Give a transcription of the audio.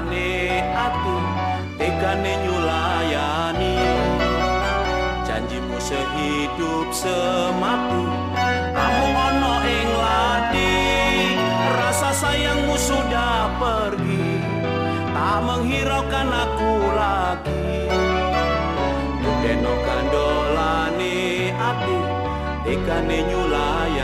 tekane ati tekane nyulayani. Janjimu sehidup semati kamu ono ing lati. Rasa sayangmu sudah pergi tak menghiraukan aku lagi. Deno kandolani ati tekane nyulayani.